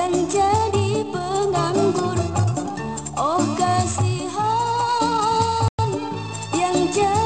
yang jadi penganggur. Oh kasihan yang jadi